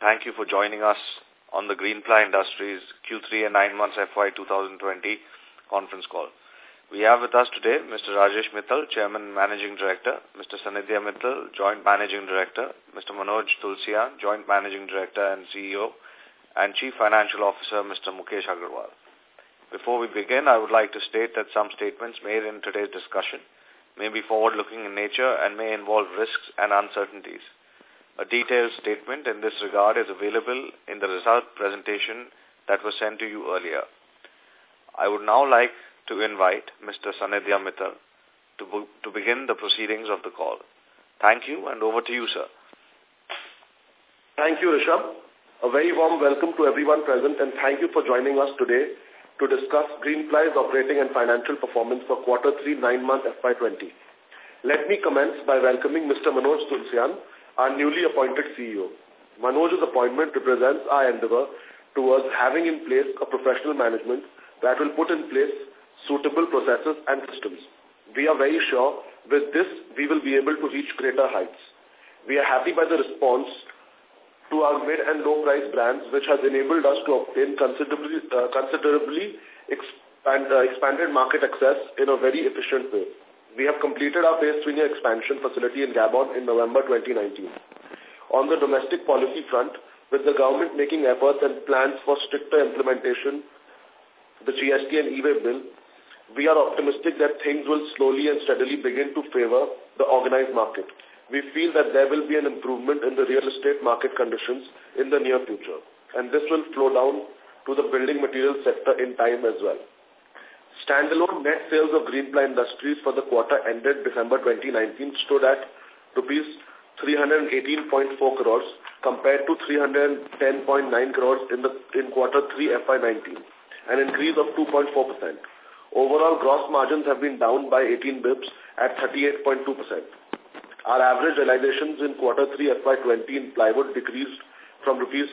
Thank you for joining us on the Greenply Industries Q3 and 9 months FY 2020 conference call. We have with us today Mr. Rajesh Mittal, Chairman and Managing Director, Mr. Sanidhya Mittal, Joint Managing Director, Mr. Manoj Tulsian, Joint Managing Director and CEO, and Chief Financial Officer, Mr. Mukesh Agarwal. Before we begin, I would like to state that some statements made in today's discussion may be forward-looking in nature and may involve risks and uncertainties. A detailed statement in this regard is available in the result presentation that was sent to you earlier. I would now like to invite Mr. Sanidhya Mittal to, to begin the proceedings of the call. Thank you, and over to you, sir. Thank you, Rishabh. A very warm welcome to everyone present, and thank you for joining us today to discuss Greenply's operating and financial performance for quarter 3, 9 months FY20. Let me commence by welcoming Mr. Manoj Tulsian, our newly appointed CEO. Manoj's appointment represents our endeavor towards having in place a professional management that will put in place suitable processes and systems. We are very sure with this we will be able to reach greater heights. We are happy by the response to our mid and low price brands which has enabled us to obtain considerably, uh, considerably expand, uh, expanded market access in a very efficient way. We have completed our phase 3 expansion facility in Gabon in November 2019. On the domestic policy front, with the government making efforts and plans for stricter implementation, the GST and e-way bill, we are optimistic that things will slowly and steadily begin to favor the organized market. We feel that there will be an improvement in the real estate market conditions in the near future, and this will flow down to the building material sector in time as well. Standalone net sales of Greenply Industries for the quarter ended December 2019 stood at rupees 318.4 crores compared to 310.9 crores in the in quarter 3 FY19, an increase of 2.4%. Overall gross margins have been down by 18 bips at 38.2%. Our average realizations in quarter 3 FY20 in plywood decreased from rupees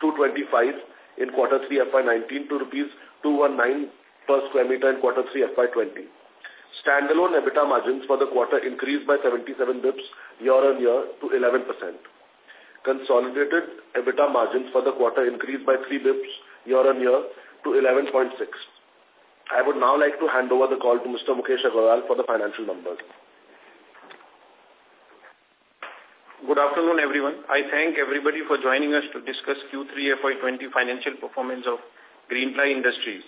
225 in quarter 3 FY19 to rupees 219 per square meter in quarter 3 FY20. Standalone EBITDA margins for the quarter increased by 77 bips year-on-year to 11%. Consolidated EBITDA margins for the quarter increased by 3 bips year-on-year to 11.6. I would now like to hand over the call to Mr. Mukesh Agarwal for the financial numbers. Good afternoon, everyone. I thank everybody for joining us to discuss Q3 FY20 financial performance of Greenply Industries.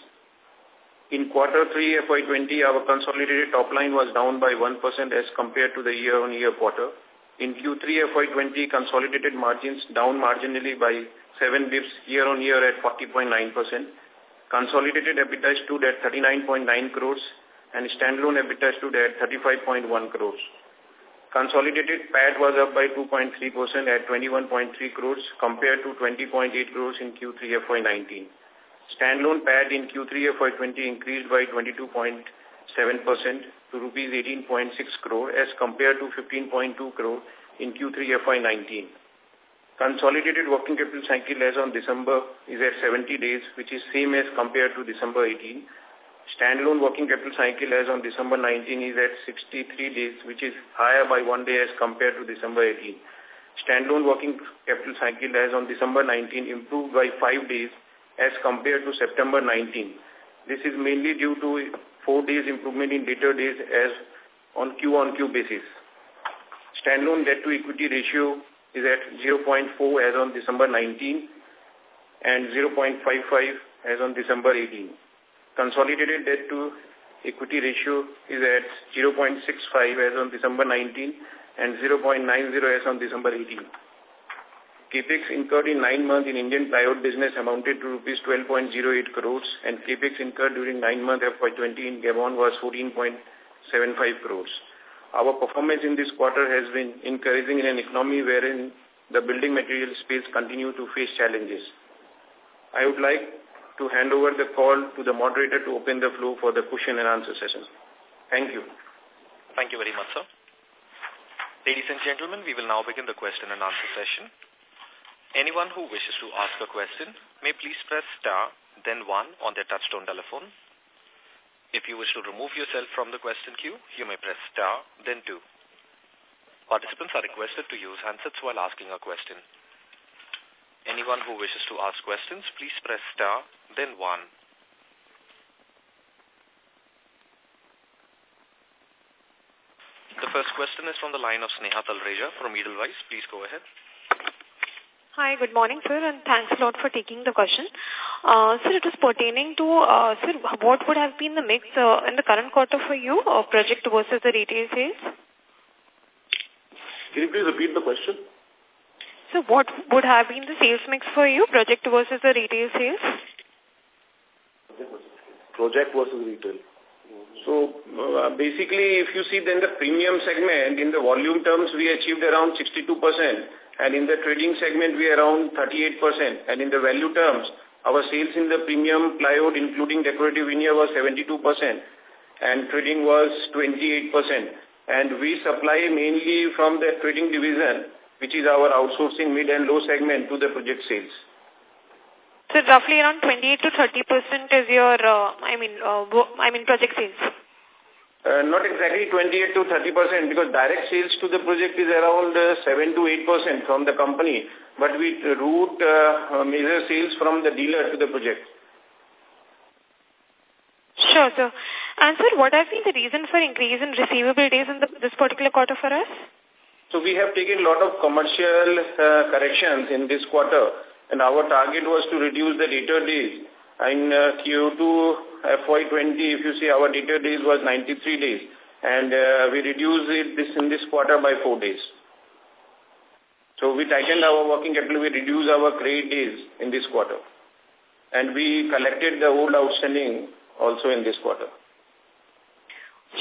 In quarter 3 FY20, our consolidated top line was down by 1% as compared to the year-on-year -year quarter. In Q3 FY20, consolidated margins down marginally by 7 bips year-on-year -year at 40.9%. Consolidated EBITDA stood at 39.9 crores and standalone EBITDA stood at 35.1 crores. Consolidated PAT was up by 2.3% at 21.3 crores compared to 20.8 crores in Q3 FY19. Standalone PAT in Q3 FY20 increased by 22.7% to rupees 18.6 crore as compared to 15.2 crore in Q3 FY19. Consolidated working capital cycle as on December is at 70 days, which is same as compared to December 18. Standalone working capital cycle as on December 19 is at 63 days, which is higher by one day as compared to December 18. Standalone working capital cycle as on December 19 improved by five days as compared to September 19. This is mainly due to four days improvement in debtor days as on Q-on-Q basis. Standalone debt to equity ratio is at 0.4 as on December 19 and 0.55 as on December 18. Consolidated debt to equity ratio is at 0.65 as on December 19 and 0.90 as on December 18. CAPEX incurred in nine months in Indian plywood business amounted to rupees 12.08 crores and CAPEX incurred during nine months FY20 in Gabon was 14.75 crores. Our performance in this quarter has been encouraging in an economy wherein the building material space continue to face challenges. I would like to hand over the call to the moderator to open the floor for the question and answer session. Thank you. Thank you very much, sir. Ladies and gentlemen, we will now begin the question and answer session. Anyone who wishes to ask a question may please press star, then one on their touchtone telephone. If you wish to remove yourself from the question queue, you may press star, then two. Participants are requested to use handsets while asking a question. Anyone who wishes to ask questions, please press star, then one. The first question is from the line of Sneha Talreja from Edelweiss. Please go ahead. Hi, good morning, sir, and thanks a lot for taking the question. Uh, sir, it is pertaining to, uh, sir, what would have been the mix uh, in the current quarter for you, uh, project versus the retail sales? Can you please repeat the question? So what would have been the sales mix for you, project versus the retail sales? Project versus retail. So uh, basically, if you see then the premium segment, in the volume terms, we achieved around 62%, and in the trading segment, we are around 38%, and in the value terms, our sales in the premium plywood, including decorative veneer, was 72%, and trading was 28%. And we supply mainly from the trading division, which is our outsourcing mid and low segment to the project sales. So roughly around 28 to 30 percent is your, uh, I mean, uh, I mean project sales. Uh, not exactly 28 to 30 percent because direct sales to the project is around uh, 7 to 8 percent from the company, but we route uh, major sales from the dealer to the project. Sure, sir. And sir, what has been the reason for increase in receivable days in the, this particular quarter for us? So we have taken a lot of commercial uh, corrections in this quarter and our target was to reduce the debtor days. In uh, Q2 FY20, if you see our debtor days was 93 days, and uh, we reduced it this in this quarter by four days. So we tightened our working capital, we reduced our credit days in this quarter. And we collected the old outstanding also in this quarter.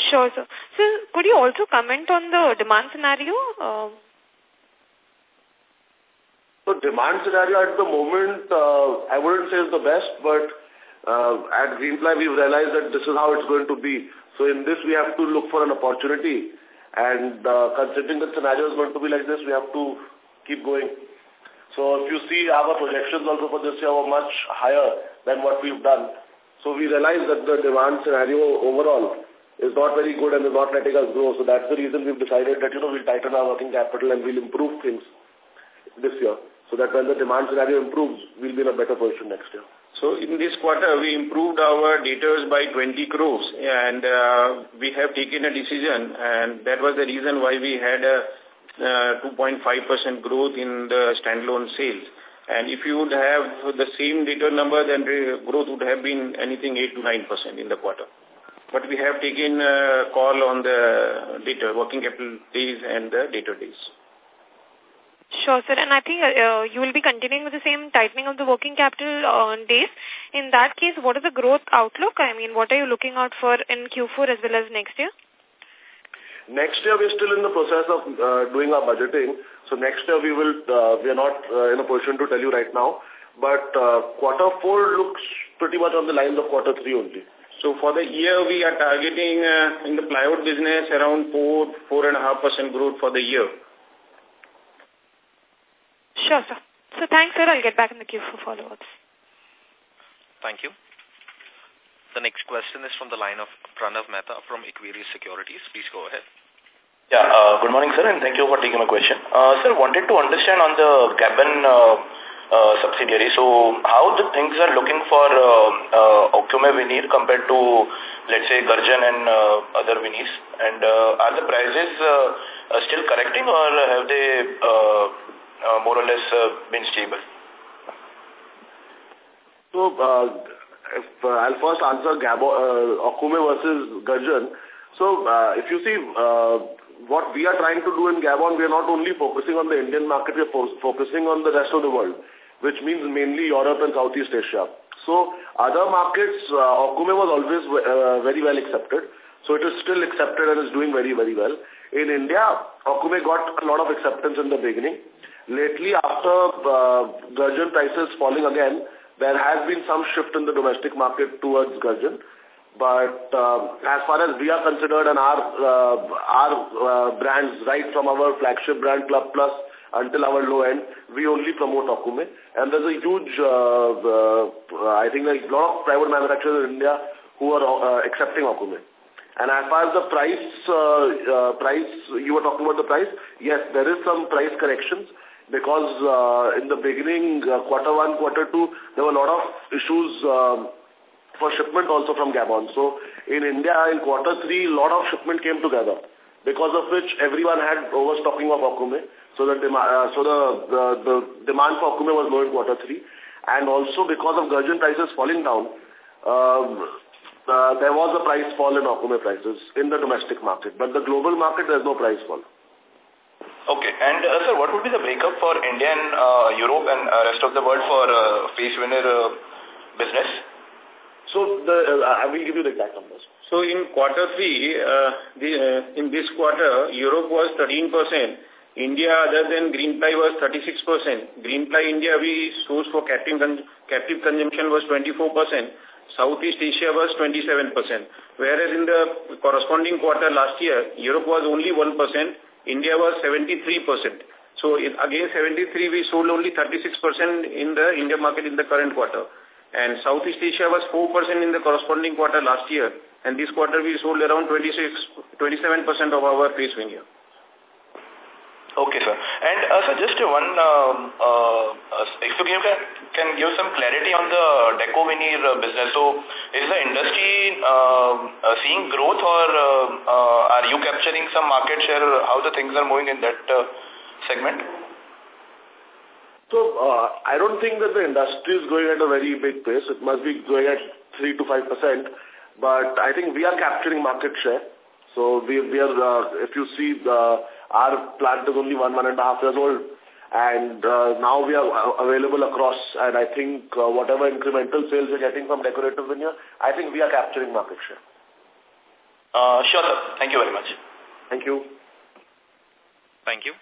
Sure, sir. So could you also comment on the demand scenario? Uh, so demand scenario at the moment, uh, I wouldn't say is the best, but uh, at Greenply we've realized that this is how it's going to be. So in this we have to look for an opportunity and uh, considering the scenario is going to be like this, we have to keep going. So if you see our projections also for this year were much higher than what we've done. So we realize that the demand scenario overall is not very good and is not letting us grow. So that's the reason we've decided that, you know, we'll tighten our working capital and we'll improve things this year so that when the demand scenario improves, we'll be in a better position next year. So in this quarter, we improved our debtors by 20 crores and uh, we have taken a decision and that was the reason why we had a 2.5% uh, growth in the standalone sales. And if you would have the same debtor number, then the growth would have been anything 8 to 9% in the quarter. But we have taken a call on the debtor, working capital days and the debtor days. Sure, sir. And I think uh, you will be continuing with the same tightening of the working capital uh, days. In that case, what is the growth outlook? I mean, what are you looking out for in Q4 as well as next year? Next year, we're still in the process of uh, doing our budgeting. So next year, we will, uh, we are not uh, in a position to tell you right now. But uh, quarter four looks pretty much on the lines of quarter three only. So for the year, we are targeting uh, in the plywood business around 4, 4.5% growth for the year. Sure, sir. So thanks, sir. I'll get back in the queue for follow-ups. Thank you. The next question is from the line of Pranav Mehta from Equirus Securities. Please go ahead. Yeah, uh, good morning, sir, and thank you for taking my question. Uh, sir, wanted to understand on the Gabon uh, uh, subsidiary, so how the things are looking for uh, uh, Okume veneer compared to, let's say, Garjan and uh, other veneers? And uh, are the prices uh, still correcting or have they uh, uh, more or less uh, been stable? So, uh, if, uh, I'll first answer Gabo, uh, Okume versus Garjan. So, uh, if you see, uh, what we are trying to do in Gabon, we are not only focusing on the Indian market, we are fo focusing on the rest of the world, which means mainly Europe and Southeast Asia. So, other markets, uh, Okume was always uh, very well accepted. So, it is still accepted and is doing very, very well. In India, Okume got a lot of acceptance in the beginning. Lately, after uh, Garjan prices falling again, there has been some shift in the domestic market towards Garjan. But uh, as far as we are considered and our uh, our uh, brands, right from our flagship brand Club Plus until our low end, we only promote Okume. And there's a huge, uh, uh, I think there's a lot of private manufacturers in India who are uh, accepting Okume. And as far as the price, price, you were talking about the price, yes, there is some price corrections because uh, in the beginning, uh, quarter one, quarter two, there were a lot of issues uh, for shipment also from Gabon. So in India, in quarter three, a lot of shipment came together, because of which everyone had overstocking of Okume. So the, uh, so the, the, the demand for Okume was low in quarter three. And also because of Gurjan prices falling down, um, uh, there was a price fall in Okume prices in the domestic market. But the global market, there's no price fall. Okay. And, uh, sir, what would be the breakup for India and uh, Europe and uh, rest of the world for uh, face veneer uh, business? So, the, uh, I will give you the exact numbers. So, in quarter three, uh, the, uh, in this quarter, Europe was 13%. India, other than Greenply, was 36%. Greenply India, we source for captive, captive consumption was 24%. Southeast Asia was 27%. Whereas in the corresponding quarter last year, Europe was only 1%. India was 73%. So in, again 73, we sold only 36% in the India market in the current quarter. And Southeast Asia was 4% in the corresponding quarter last year. And this quarter we sold around 26, 27% of our face veneer. Okay, sir. And uh, sir, just one, um, uh, uh, if you give, can give some clarity on the deco veneer business. So, is the industry uh, uh, seeing growth or uh, uh, capturing some market share? How the things are moving in that uh, segment? So, uh, I don't think that the industry is going at a very big pace. It must be going at 3 to 5%. But I think we are capturing market share. So, we, we are, uh, if you see the our plant is only one, one and a half years old. And uh, now we are available across, and I think uh, whatever incremental sales we're getting from decorative veneer, I think we are capturing market share. Uh, sure, sir. Thank you very much. Thank you. Thank you.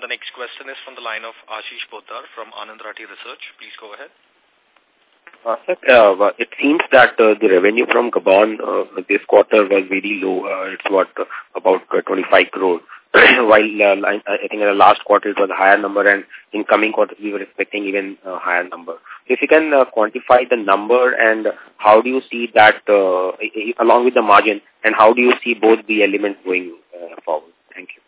The next question is from the line of Ashish Poddar from Anand Rathi Research. Please go ahead. Uh, sir, uh, it seems that uh, the revenue from Gabon uh, this quarter was very low. Uh, it's what uh, about uh, 25 crore. While uh, I, I think in the last quarter it was a higher number, and in coming quarter we were expecting even a higher number. If you can uh, quantify the number and how do you see that uh, along with the margin, and how do you see both the elements going uh, forward? Thank you.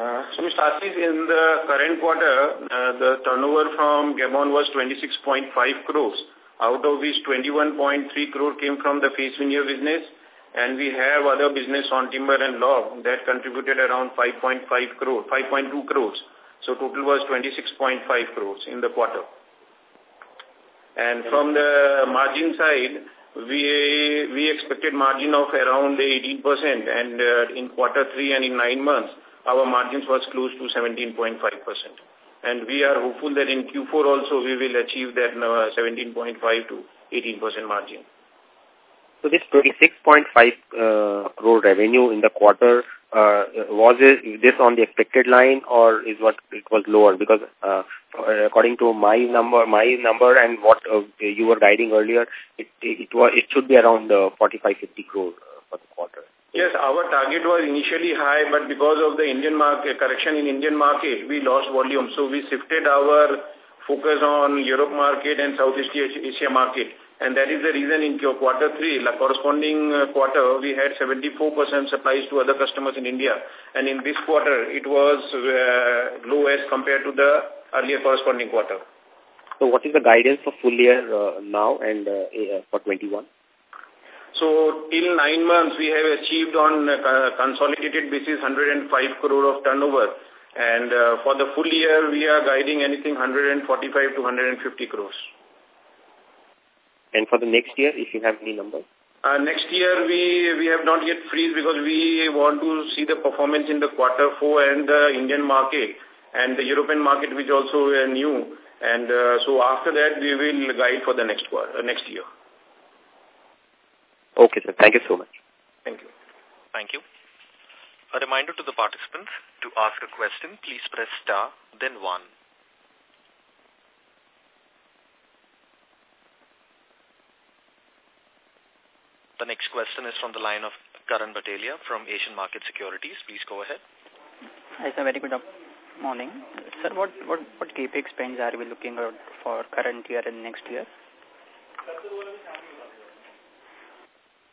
Uh, so, Mr. Ashish, in the current quarter, uh, the turnover from Gabon was 26.5 crores out of which 21.3 crore came from the face veneer business and we have other business on timber and log that contributed around 5.5 crore, 5.2 crores. So total was 26.5 crores in the quarter. And from the margin side, we we expected margin of around 18% and uh, in quarter three and in nine months, our margins was close to 17.5% and we are hopeful that in Q4 also we will achieve that 17.5 to 18% margin. So this 26.5 uh, crore revenue in the quarter, uh, was it this on the expected line or is what it was lower? Because uh, according to my number, my number and what uh, you were guiding earlier, it it was it should be around uh, 45 50 crore uh, for the quarter. Yes, our target was initially high, but because of the Indian market, correction in Indian market, we lost volume. So we shifted our focus on Europe market and Southeast Asia market. And that is the reason in quarter three, the corresponding uh, quarter, we had 74% supplies to other customers in India. And in this quarter, it was uh, low as compared to the earlier corresponding quarter. So what is the guidance for full year uh, now and uh, for 21? So till nine months, we have achieved on uh, consolidated basis 105 crore of turnover. And uh, for the full year, we are guiding anything 145 to 150 crores. And for the next year, if you have any numbers? Uh, next year, we we have not yet freeze because we want to see the performance in the quarter four and the Indian market and the European market, which also are new. And uh, so after that, we will guide for the next quarter, uh, next year. Okay, sir. Thank you so much. Thank you. Thank you. A reminder to the participants to ask a question, please press star, then one. The next question is from the line of Karan Batelia from Asian Market Securities. Please go ahead. Hi, sir. Very good morning. Sir, what, what, what CAPEX spends are we looking at for current year and next year?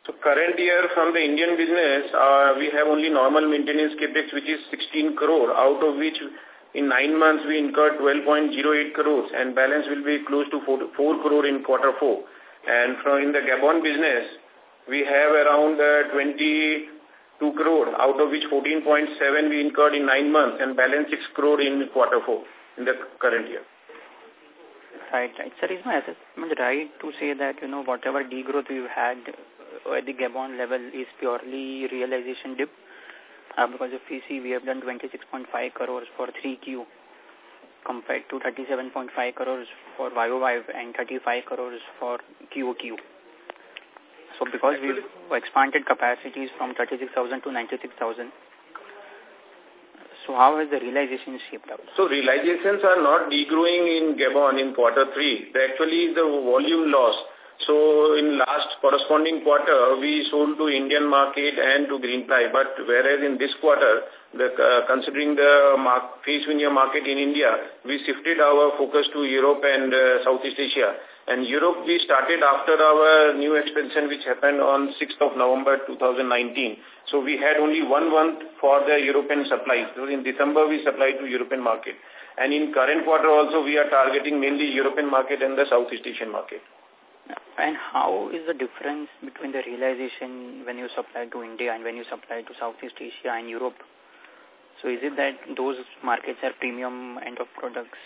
So current year from the Indian business, uh, we have only normal maintenance capex, which is 16 crore, out of which in nine months we incurred 12.08 crores and balance will be close to 4, 4 crore in quarter four. And from in the Gabon business, we have around uh, 22 crore, out of which 14.7 we incurred in nine months and balance 6 crore in quarter four in the current year. Right, right. Sir, is my assessment right to say that, you know, whatever degrowth you had at the Gabon level is purely realization dip? Uh, because if we see, we have done 26.5 crores for 3Q compared to 37.5 crores for YOY and 35 crores for QOQ. So because we've expanded capacities from 36,000 to 96,000, so how has the realization shaped up? So realizations are not degrowing in Gabon in quarter three. They actually the volume loss. So in last corresponding quarter, we sold to Indian market and to Greenply. But whereas in this quarter, the, uh, considering the mark, veneer market in India, we shifted our focus to Europe and uh, Southeast Asia. And Europe, we started after our new expansion, which happened on 6th of November 2019. So we had only one month for the European supplies. So in December, we supplied to European market. And in current quarter also, we are targeting mainly European market and the Southeast Asian market. And how is the difference between the realization when you supply to India and when you supply to Southeast Asia and Europe? So is it that those markets are premium end of products?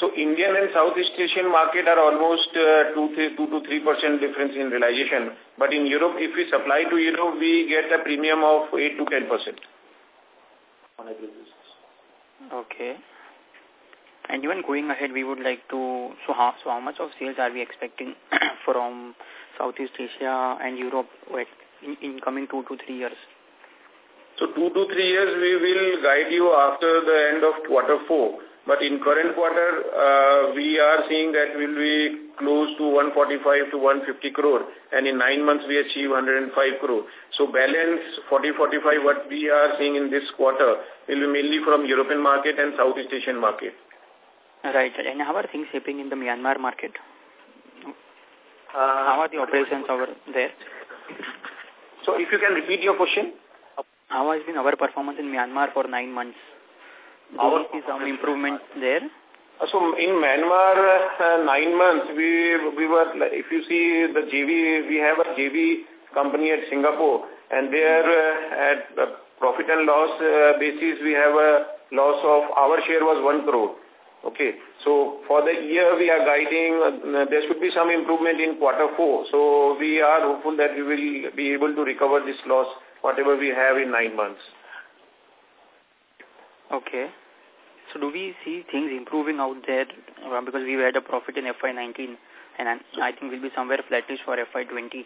So Indian and Southeast Asian market are almost uh, 2, 2 to 3% difference in realization. But in Europe, if we supply to Europe, we get a premium of 8 to 10%. Okay. And even going ahead, we would like to, so how, so how much of sales are we expecting from Southeast Asia and Europe in, in coming two to three years? So two to three years we will guide you after the end of quarter four. But in current quarter, uh, we are seeing that we will be close to 145 to 150 crore. And in nine months, we achieve 105 crore. So balance 40-45 what we are seeing in this quarter will be mainly from European market and Southeast Asian market. Right. And how are things shaping in the Myanmar market? Uh, how are the operations over there? So if you can repeat your question. How has been our performance in Myanmar for nine months? Do our see some improvement there? Uh, so in Myanmar, uh, nine months, we we were, if you see the JV, we have a JV company at Singapore, and there uh, at uh, profit and loss uh, basis, we have a loss of, our share was one crore. Okay. So for the year, we are guiding, uh, there should be some improvement in quarter four. So we are hopeful that we will be able to recover this loss, whatever we have in nine months. Okay. So do we see things improving out there? Uh, because we had a profit in FY19 and I think we'll be somewhere flattish for FY20.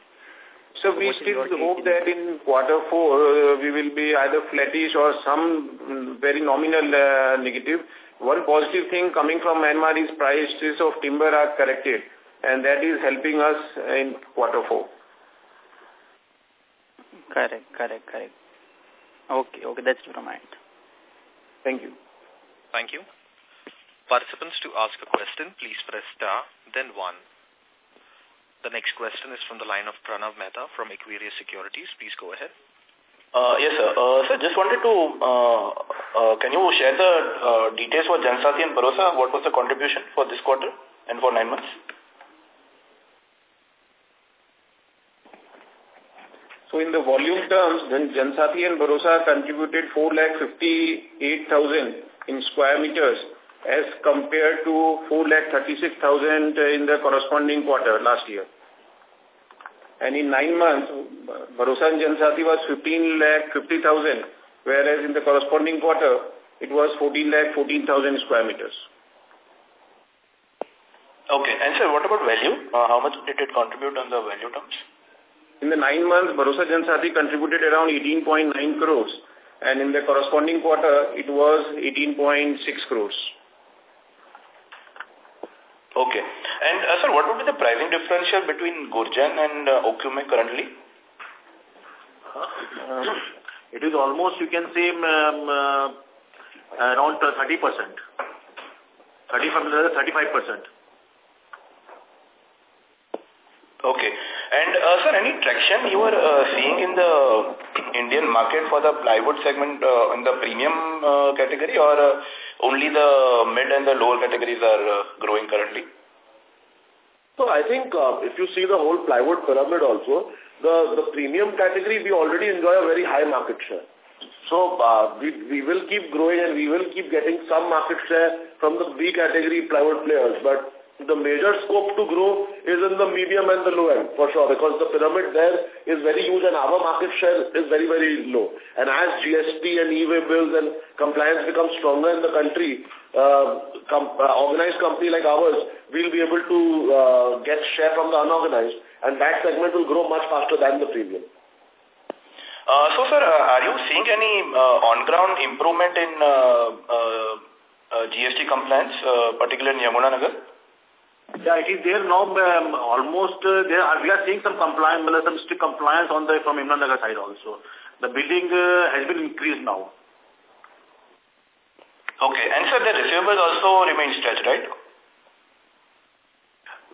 So, so we still hope that in quarter four uh, we will be either flattish or some mm, very nominal uh, negative. One positive thing coming from Myanmar is prices of timber are corrected and that is helping us in quarter four. Correct, correct, correct. Okay, okay, that's from my end. Thank you. Thank you. Participants to ask a question, please press star, then one. The next question is from the line of Pranav Mehta from Equirus Securities. Please go ahead. Uh, yes, sir. Uh, sir, just wanted to, uh, uh, can you share the uh, details for Jansati and Bharosa? What was the contribution for this quarter and for nine months? So in the volume terms, then Jansati and Bharosa contributed 4,58,000 in square meters as compared to 4,36,000 in the corresponding quarter last year. And in nine months, Bharosa and Jansati was 15 lakh 50,000, whereas in the corresponding quarter, it was 14 lakh 14,000 square meters. Okay. And sir, what about value? Uh, how much did it contribute on the value terms? In the nine months, Bharosa Jansati contributed around 18.9 crores, and in the corresponding quarter, it was 18.6 crores. Okay. And uh, sir, what would be the pricing differential between Gurjan and uh, Okume currently? Uh, it is almost, you can say, um, uh, around 30%. 35%. Okay. And uh, sir, any traction you are uh, seeing in the Indian market for the plywood segment uh, in the premium uh, category or uh, only the mid and the lower categories are uh, growing currently? So I think uh, if you see the whole plywood pyramid also, the, the premium category, we already enjoy a very high market share. So uh, we, we will keep growing and we will keep getting some market share from the B category plywood players. But the major scope to grow is in the medium and the low end, for sure, because the pyramid there is very huge and our market share is very, very low. And as GST and e-way bills and compliance become stronger in the country, uh, com uh, organized company like ours will be able to uh, get share from the unorganized and that segment will grow much faster than the premium. Uh, so, sir, uh, are you seeing any uh, on-ground improvement in uh, uh, uh, GST compliance, uh, particularly in Yamunanagar? Yeah, it is there now. Um, almost uh, there are, we are seeing some compliance, some strict compliance on the from Yamunanagar side also. The building uh, has been increased now. Okay, and sir, the receivables also remain stretched, right?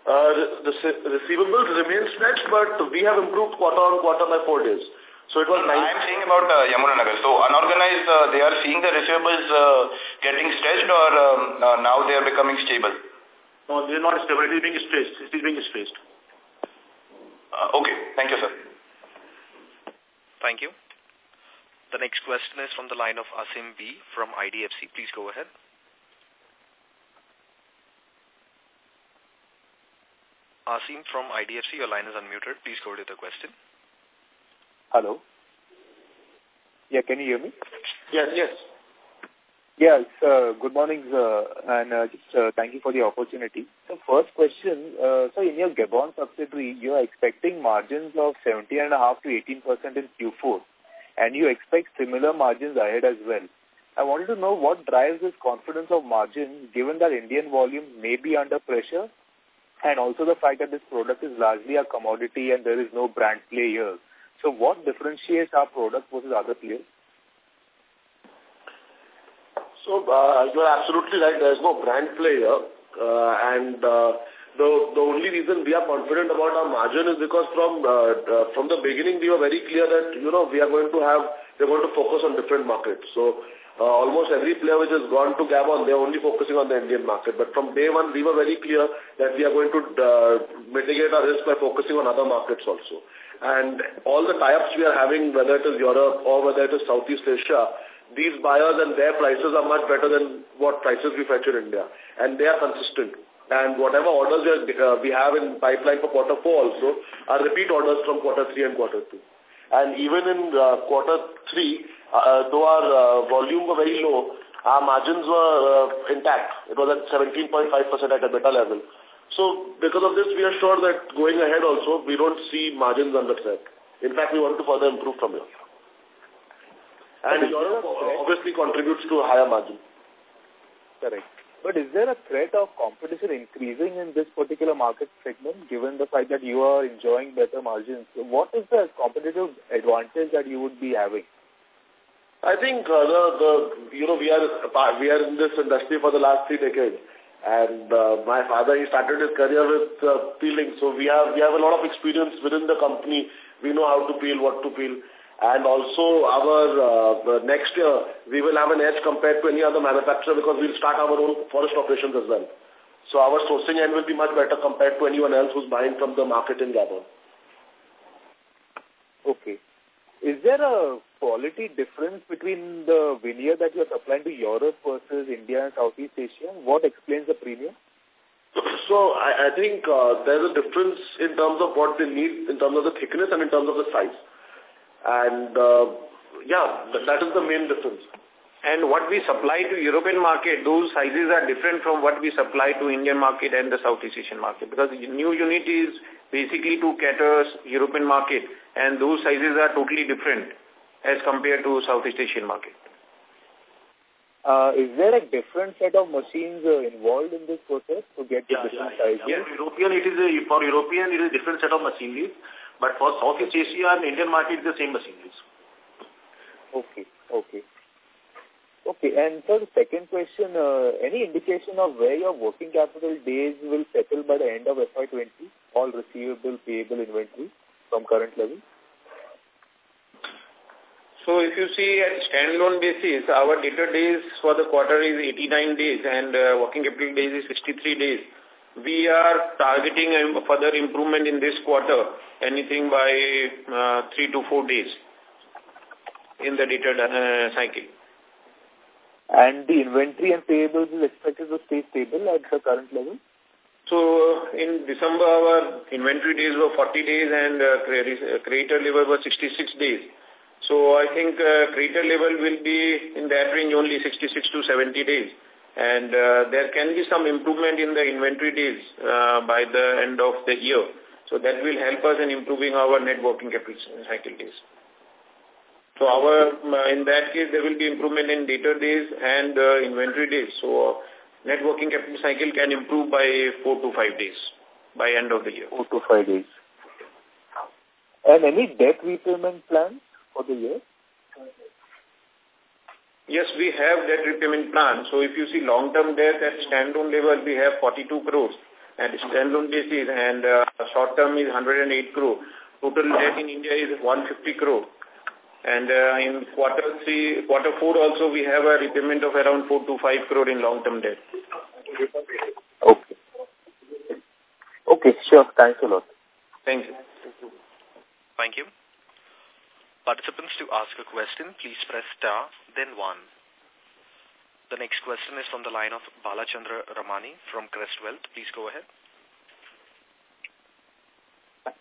Uh, the, the receivables remain stretched, but we have improved quarter on quarter by four days. So it was I am saying about uh, Yamunanagar. So unorganized, uh, they are seeing the receivables uh, getting stretched or um, uh, now they are becoming stable? No, they are not stable. It is being stretched. It is being stretched. Uh, okay. Thank you, sir. Thank you. The next question is from the line of Asim B. from IDFC. Please go ahead. Asim from IDFC, your line is unmuted. Please go to the question. Hello. Yeah, can you hear me? Yes, yes. Yes, uh, good morning, uh, and uh, just uh, thank you for the opportunity. So first question, uh, so in your Gabon subsidiary, you are expecting margins of 17.5 to 18% in Q4, and you expect similar margins ahead as well. I wanted to know what drives this confidence of margin, given that Indian volume may be under pressure, and also the fact that this product is largely a commodity and there is no brand play here. So what differentiates our product versus other players? So uh, you're absolutely right. There is no brand player, uh, and uh, the the only reason we are confident about our margin is because from uh, uh, from the beginning we were very clear that you know we are going to have we are going to focus on different markets. So uh, almost every player which has gone to Gabon, they are only focusing on the Indian market. But from day one, we were very clear that we are going to uh, mitigate our risk by focusing on other markets also. And all the tie-ups we are having, whether it is Europe or whether it is Southeast Asia, these buyers and their prices are much better than what prices we fetch in India. And they are consistent. And whatever orders we, uh, we have in pipeline for quarter four also are repeat orders from quarter three and quarter two. And even in uh, quarter three, uh, though our uh, volume were very low, our margins were uh, intact. It was at 17.5% at EBITDA level. So because of this, we are sure that going ahead also, we don't see margins under threat. In fact, we want to further improve from here. And Europe obviously contributes to a higher margin. Correct. But is there a threat of competition increasing in this particular market segment, given the fact that you are enjoying better margins? What is the competitive advantage that you would be having? I think uh, the, the you know we are we are in this industry for the last three decades, and uh, my father he started his career with uh, peeling, so we have we have a lot of experience within the company. We know how to peel, what to peel. And also our uh, next year, we will have an edge compared to any other manufacturer because we'll start our own forest operations as well. So our sourcing end will be much better compared to anyone else who's buying from the market in Gabon. Okay. Is there a quality difference between the veneer that you're supplying to Europe versus India and Southeast Asia? What explains the premium? So I, I think uh, there's a difference in terms of what they need, in terms of the thickness and in terms of the size. And uh, yeah, th that is the main difference. And what we supply to European market, those sizes are different from what we supply to Indian market and the Southeast Asian market because the new unit is basically to cater European market and those sizes are totally different as compared to Southeast Asian market. Uh, is there a different set of machines uh, involved in this process to get the different yeah, sizes? Yeah, European, it is a, for European, it is a different set of machinery. But for Southeast Asia and Indian market, it's the same machineries. Okay, okay. Okay, and for the second question, uh, any indication of where your working capital days will settle by the end of FY20, all receivable, payable, inventory? from current level? So if you see at standalone basis, our data days for the quarter is 89 days and uh, working capital days is 63 days. We are targeting a further improvement in this quarter, anything by uh, three to four days in the debtor uh, cycle. And the inventory and payables is expected to stay stable at the current level? So in December, our inventory days were 40 days and uh, creditor level was 66 days. So I think uh, creditor level will be in that range only 66 to 70 days. And uh, there can be some improvement in the inventory days uh, by the end of the year. So that will help us in improving our net working capital cycle days. So our uh, in that case, there will be improvement in debtor days and uh, inventory days. So net working capital cycle can improve by four to five days by end of the year. Four to five days. And any debt repayment plans? for the year? Yes, we have debt repayment plan. So if you see long-term debt at standalone level, we have 42 crores at standalone basis and uh, short-term is 108 crore. Total debt in India is 150 crore. And uh, in quarter three, quarter four also we have a repayment of around 4 to 5 crore in long-term debt. Okay. Okay, sure. Thanks a lot. Thank you. Thank you. Participants to ask a question, please press star, then one. The next question is from the line of Balachandra Ramani from Crest Wealth. Please go ahead.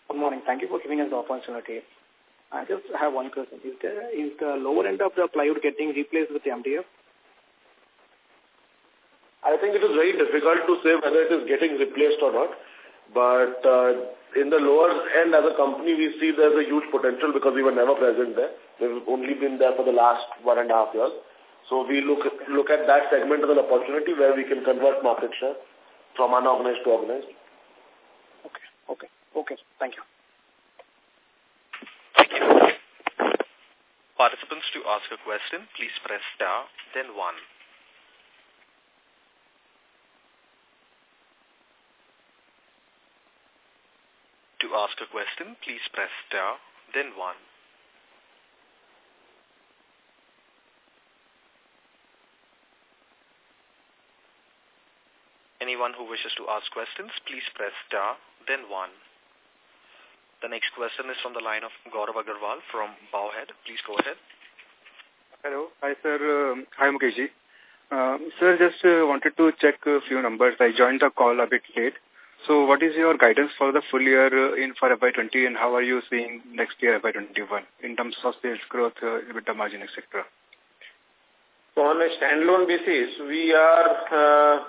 Good morning. Thank you for giving us the opportunity. I just have one question. Is, there, is the lower end of the plywood getting replaced with the MDF? I think it is very difficult to say whether it is getting replaced or not. But uh, in the lower end as a company, we see there's a huge potential because we were never present there. We've only been there for the last one and a half years. So we look look at that segment as an opportunity where we can convert market share from unorganized to organized. Okay, okay, okay. Thank you. Thank you. Participants to ask a question, please press star, then one. To ask a question, please press star, then one. Anyone who wishes to ask questions, please press star, then one. The next question is from the line of Gaurav Agarwal from Bowhead. Please go ahead. Hello. Hi, sir. Um, hi, Mukeshji. Um, sir, just uh, wanted to check a few numbers. I joined the call a bit late. So what is your guidance for the full year uh, in for FY20 and how are you seeing next year FY21 in terms of sales growth, uh, EBITDA margin, etc.? So on a standalone basis, we are uh,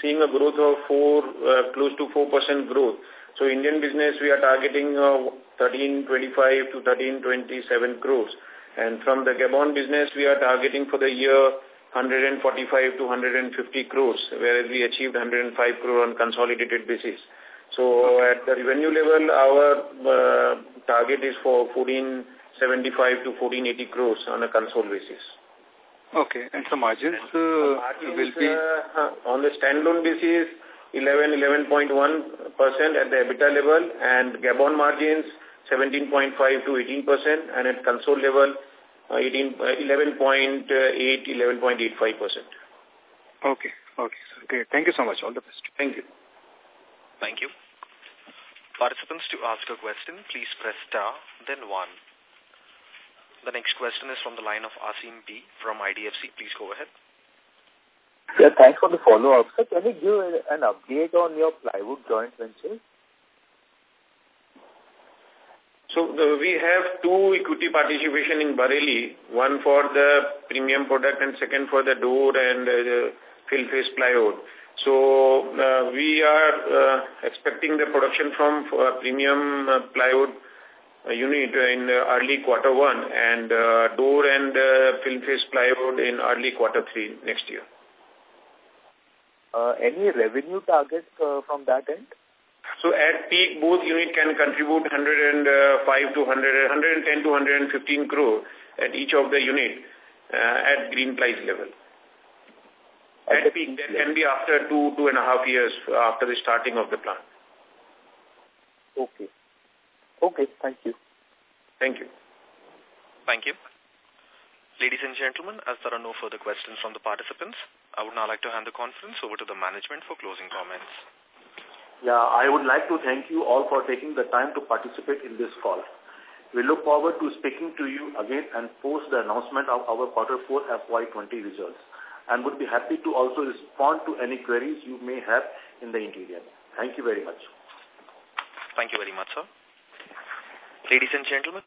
seeing a growth of four, uh, close to 4% growth. So Indian business, we are targeting uh, 1325 to 1327 crores. And from the Gabon business, we are targeting for the year 145 to 150 crores, whereas we achieved 105 crore on consolidated basis. So at the revenue level, our uh, target is for 1475 to 1480 crores on a console basis. Okay, and so margins, uh, margins will be... Uh, on the standalone basis, 11, 11.1% at the EBITDA level and Gabon margins 17.5 to 18% and at console level 18, 11.8, 11.85%. Okay, okay. Okay, thank you so much. All the best. Thank you. Thank you. Participants to ask a question, please press star, then one. The next question is from the line of Asim B from IDFC. Please go ahead. Yeah, thanks for the follow-up. Sir, can you give an update on your plywood joint venture? So the, we have two equity participation in Bareilly, one for the premium product and second for the door and uh, film face plywood. So uh, we are uh, expecting the production from uh, premium uh, plywood uh, unit in uh, early quarter one and uh, door and uh, film face plywood in early quarter three next year. Uh, any revenue target uh, from that end? So at peak, both unit can contribute 105 to 100, 110 to 115 crore at each of the unit uh, at price level. At peak, that can be after two, two and a half years after the starting of the plant. Okay. Okay, thank you. Thank you. Thank you. Ladies and gentlemen, as there are no further questions from the participants, I would now like to hand the conference over to the management for closing comments. Yeah, I would like to thank you all for taking the time to participate in this call. We look forward to speaking to you again and post the announcement of our quarter 4 FY20 results and would be happy to also respond to any queries you may have in the interior. Thank you very much. Thank you very much, sir. Ladies and gentlemen,